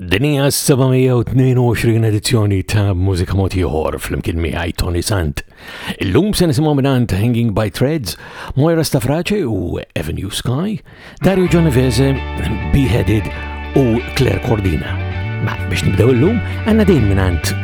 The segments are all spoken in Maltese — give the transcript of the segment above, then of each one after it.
Din hija 722 edizzjoni ta' Mużika Mod Ieħor flimkien miegħi Tony Sant. Illum se nisimgħu mingħand Hanging by Threads, Moira Stafrace u Avenue Sky, Dario Genovese, Beheaded u Claire Cordina. Ma biex nibdew illum għandna din mingħand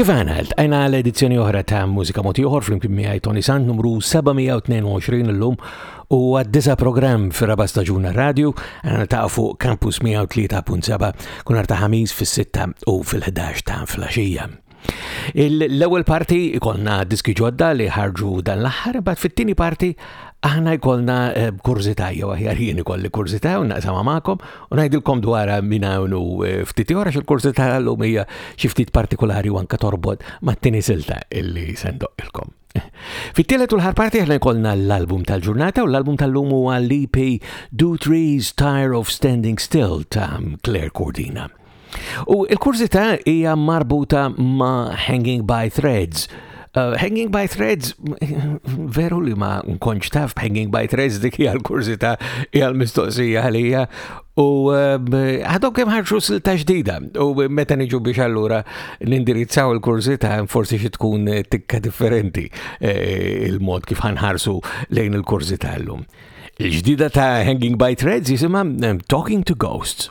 Kif għana, għajna għal edizzjoni oħra ta' Mużika Moti Oħor fl-imkien miħaj Tony Sant numru 722 l-lum u għad-disa program fi raba staġuna radio għana ta' fuq Campus 103.7 kunar ta' ħamis fil-6 u fil-11 ta' flasġija. L-ewwel parti jkollna diski ġodda li ħarġu dan l-aħħar, bat fit-tieni parti aħna jkollna eh, kurzita jew aħjar jien ikolli kurzita u naqsama magħkom u ngħidilkom dwar minn hawn u eh, ftit ora xi kurzita llum hija xi ftit partikolari u anke torbod mat-tieni silta illi sendoq ilkom. Fit-tielet u l-ħar parti aħna jkollna l-album tal-ġurnata u l-album tal-lum huwa l-EP Do Trees Tire of Standing Still ta' Claire Cordina. U l-kurzita hija marbuta ma' Hanging by Threads Uh, hanging by Threads, veru li ma nkonċ taf Hanging by Threads dik hija l-kurzita hija l-mistoqsija għalija U ehm, għadhom kemm ħarġu silta ġdida u meta niġu biex allura nindirizzaw il-kurzita forsi xi tkun tikka differenti eh, il-mod kif ħanħarsu lejn il-kurzita llum. Il-ġdida ta' Hanging by Threads jisimha ehm, Talking to Ghosts.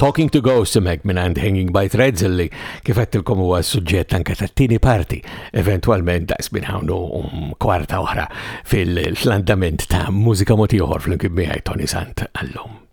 Talking to Ghosts imek minn għand Hanging by Threads li kifet tilkom huwa suġġett anka ta' tini parti eventualment daqs minn hawnnu um kwarta oħra fil-flandament ta' mużika motiħor fl-imkien miegħi Tony Sant għallum.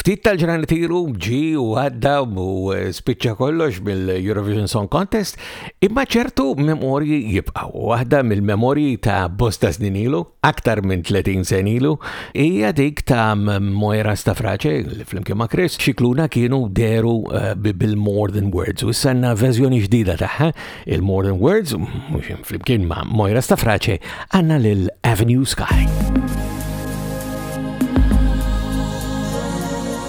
Ftit tal-ġran tiru ġi u għadda u eh, spiċċa kollox mill-Eurovision Song Contest, imma ċertu memorji jibqaw. Waħda mill-memorji ta' bosta snin ilu aktar minn 30 sen ilu, hija dik ta' Moira Stafrace li flimkien ma' Chris xikluna kienu deru eh, bil-More Than Words u s-sanna verżjoni ġdida tagħha il-More Than Words mhux flimkien ma' Moira Stafrace għandna lil Avenue Sky.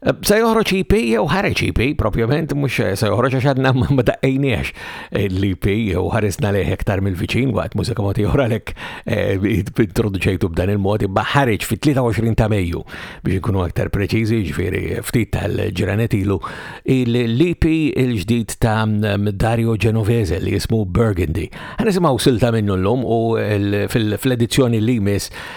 Se joħroġ IP e jew ħareġ IP, e propjament mhux se joħroġ għax għadna ma daqqejniex l-IP e jew ħarisna leħ iktar mill-viċin waqt mużika ma tiħor għalhekk eh, introduċejtu b'dan il-mod imma ħareġ fit-23 ta' Mejju biex ikunu aktar preċiżi, ġifieri ftit tal-ġranet ilu l-IP il-ġdid ta' Dario Genovese li jismu Burgundy. Ħanisimgħu silta minnu llum u fl-edizzjoni li jmiss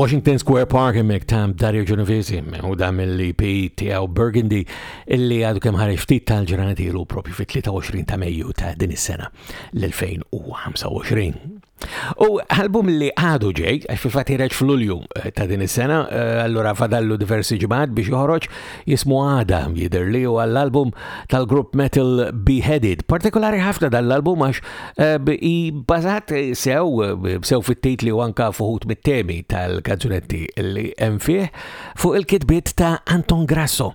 Washington Square Park hemmhekk tam Dario Genovese u dam il-EP tiegħu Burgundy illi għadu kemm ħareġ ftit tal-ġranet ilu propju fit-23 ta' Mejju ta' din is-sena. l-2025. U album li għadu ġej, għax fil fatti reġ fl-Ulju eh, ta' din is-sena, eh, allura fadallu diversi ġimgħat biex joħroġ jismu għada jidher li huwa l-album tal-grupp metal Beheaded. Partikolari ħafna dan l-album għax eh, i bażat sew sew fit-titli u anka fuħut mit-temi tal-kanzunetti li hemm fih fuq il-kitbiet ta' Anton Grasso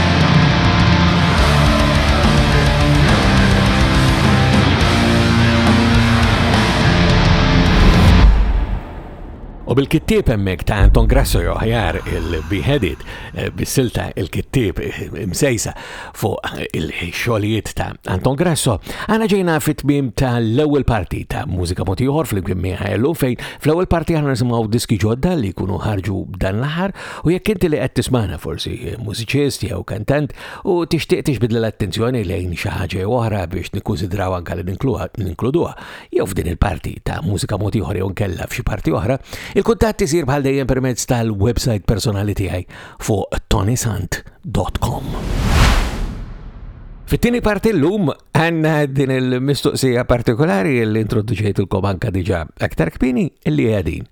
U bil-kittib emmek ta' Anton Grasso joħjar il-beheaded eh, bis-silta il-kittib eh, msejsa fuq eh, il-xolijiet ta' Anton Grasso, għana ġejna fit-tmim ta' l-ewel parti ta' mużika motiħor fl-imkien miħajlu fejn fl-ewel parti għana nisimaw diski ġodda li kunu ħarġu dan l-ħar U jekk inti li qed tismana forsi mużiċist jew kantant u tixtieq tixbidla l-attenzjoni lejn xi ħaġa oħra biex nikkunsidraw anke li ninkluduha jew f'din il-parti ta' mużika mod ieħor jew nkella f'xi parti oħra, il-kuntatt isir bħal dejjem permezz tal-website personali tiegħi fuq tonisant.com. Fit-tieni parti l-lum għanna din il-mistoqsija partikolari li introduċejt il-kom anka diġa aktar kmini li għadin.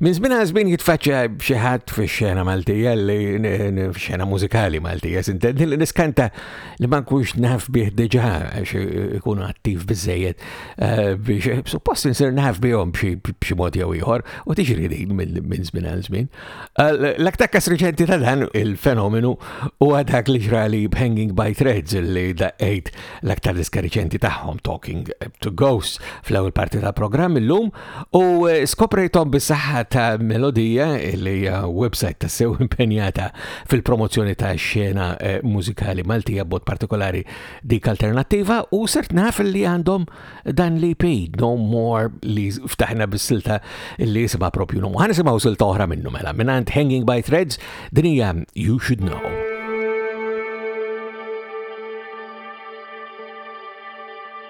Minn żmien għal żmien jitfaċċa xi ħadd fix-xena Maltija li f'xena mużikali Maltija sintendi li niskanta li ma nkunx naf bih diġà għax ikun attiv biżejjed eh, biex suppost insir naf bihom b'xi mod jew ieħor u tiġri din minn żmien għal żmien. Eh, l-aktar kas reċenti ta' dan il-fenomenu huwa dak li ġrali b'Hanging by Threads li daqqejt l-aktar diska reċenti tagħhom Talking to Ghosts fl-ewwel parti tal-programm illum U eh, skoprejtom bis-saħħa ta' Melodija li hija website ta' sew impenjata fil-promozzjoni ta' xena eh, mużikali Maltija b'mod partikolari dik alternattiva u sert naf li għandhom dan li pay No More li ftaħna bis-silta li jisimha propju No More. Ħanisimgħu silta oħra minnu mela minn Hanging by Threads din hija You Should Know.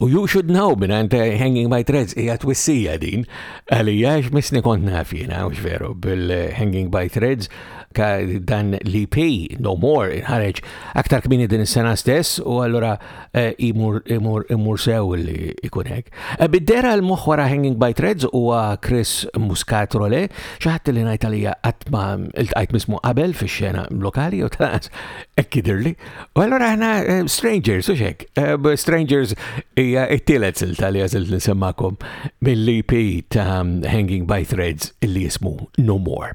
U You Should Know mingħand Hanging by Threads hija twissija din għalija għax misni kont naf jiena mhux veru bil-Hanging by Threads ta' dan l-EP No More inħareġ aktar kmini din is-sena stess u allura eh, imur imur imur sew li ikun hekk. Eh, bid-dera l moħħ wara Hanging by Threads huwa Chris Muscat Role, xi ħadd li ngħid għalija qatt ma iltqajt mismu qabel fix-xena lokali u tal-qas hekk U allora aħna eh, Strangers, u xek. Eh, strangers hija it-tielet silta li għazilt nisemmakom mill-EP ta' Hanging by Threads illi jismu No More.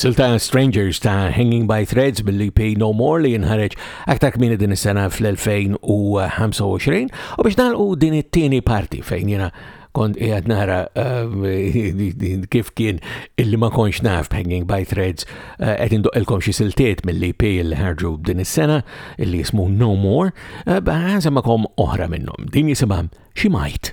Silta Strangers ta' Hanging by Threads billi pay No More li jinħareġ aktar kmini din is-sena fl-2025 u biex nagħlqu din it-tieni parti fejn jiena kont qiegħed nara eh, kif kien illi ma konx naf Hanging by Threads eh, qed indoqilkom xi siltiet mill-EP li ħarġu din is-sena illi jismu No More, eh, ħansemmakom oħra minnhom. Din jisimha xi majt.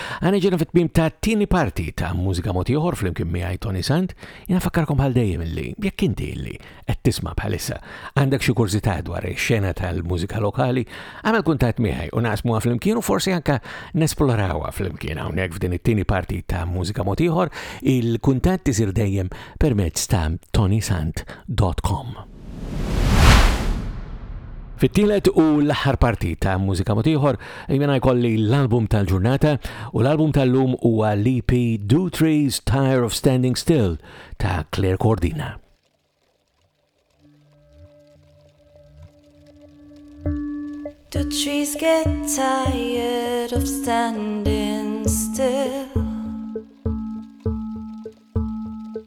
Għana ġena fit-tmim ta' tini parti ta' mużika moti oħor fl-imkien miħaj Tony Sant, jena fakkarkom bħal dejjem li jekk inti li qed tisma' bħalissa għandek xi kurzita dwar ix-xena tal-mużika lokali, għamel kuntat miħaj u naqsmu fl-imkien u forsi anka nesplorawha fl-imkien hawnhekk f'din it-tieni parti ta' mużika moti oħor, il-kuntat tisir dejjem permezz ta' tonysant.com. Fit-tielet u l-aħħar parti ta' Mużika Mod Ieħor, jien jkolli l-album tal-ġurnata u l-album tal-lum huwa l-EP Do Trees Tire of Standing Still ta' Claire Cordina. The trees get tired of standing still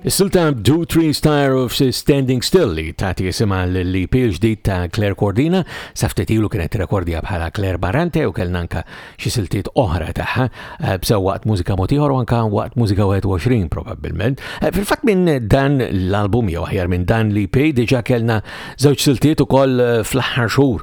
Is-silta Do Trees Tire of Standing Still li tagħti isimha l-EP ġdid ta' Claire Cordina, sa ftit ilu kienet rekordja bħala Claire Barante u kellna anka xi siltiet oħra tagħha, eh, bsew waqt mużika motiħor u anka waqt mużika 21 probabbilment. Eh, fil-fatt minn dan l-album jew aħjar minn dan l-EP diġà kellna żewġ siltiet ukoll eh, fl-aħħar xhur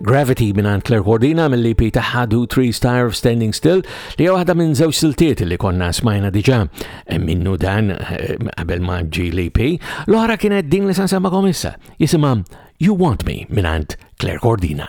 Gravity mingħand Claire Cordina mill-EP tagħha Do Three Star of Standing Still li hija waħda minn żewġ siltiet li konna smajna diġà eh, minnu dan eh, qabel ma ġi l-EP. L-oħra kienet din li san semma komissa jisimha You Want Me mingħand Claire Cordina.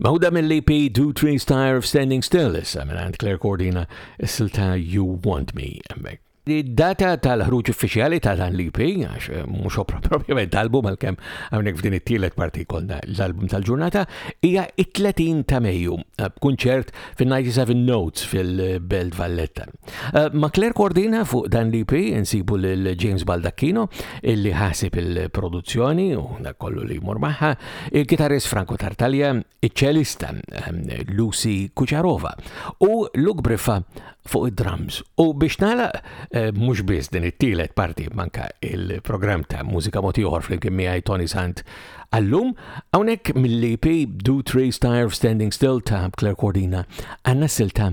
Mawda mill-EP Do Trees Tire of Standing Still, issa minn għand Claire Cordina, silta You Want Me, emmek. Data tal-ħruġ uffiċjali ta' dan l-EP, għax eh, mux opra propjament tal-album għal-kem għamnek f'din it-tielet parti kolna l-album tal-ġurnata, hija it-30 ta' Mejju, eh, b'kunċert fin-97 Notes fil-Belt Valletta. Eh, ma' Claire Cordina fuq dan l-IP insibu l James Baldacchino illi ħasib il-produzzjoni u dak kollu li jmur maħħa, il-kitarist Franco Tartaglia, il-ċelista ehm, Lucy Kuċarova u Luke Briffa fuq id-drums. U biex nala, eh, mux biz din it-tielet parti manka il-program ta' mużika motiħor fl-imkien miħaj Tony Sant għallum, għonek mill-IP Do Trace Tire of Standing Still ta' Claire Cordina għanna silta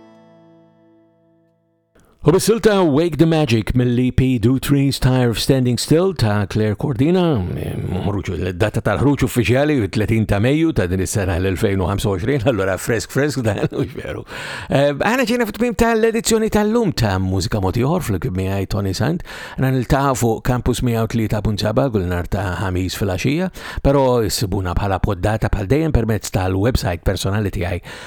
U bis-silta Wake the Magic mill-EP Do Trees Tire Standing Still ta' Claire Cordina, data tal-ħruġ uffiċjali 30 ta' Mejju ta' din is-sena l-2025, allora fresk fresk dan u xveru. Eh, Għana ġina fit-tmim tal-edizzjoni tal-lum ta' Mużika Motiħor fl-kib miħaj Tony Sant, għana nil-taħa fuq Campus 103.7 għul nar ta' ħamis fil-axija, pero jissibuna bħala poddata bħal dejjem permezz tal-website personali tijaj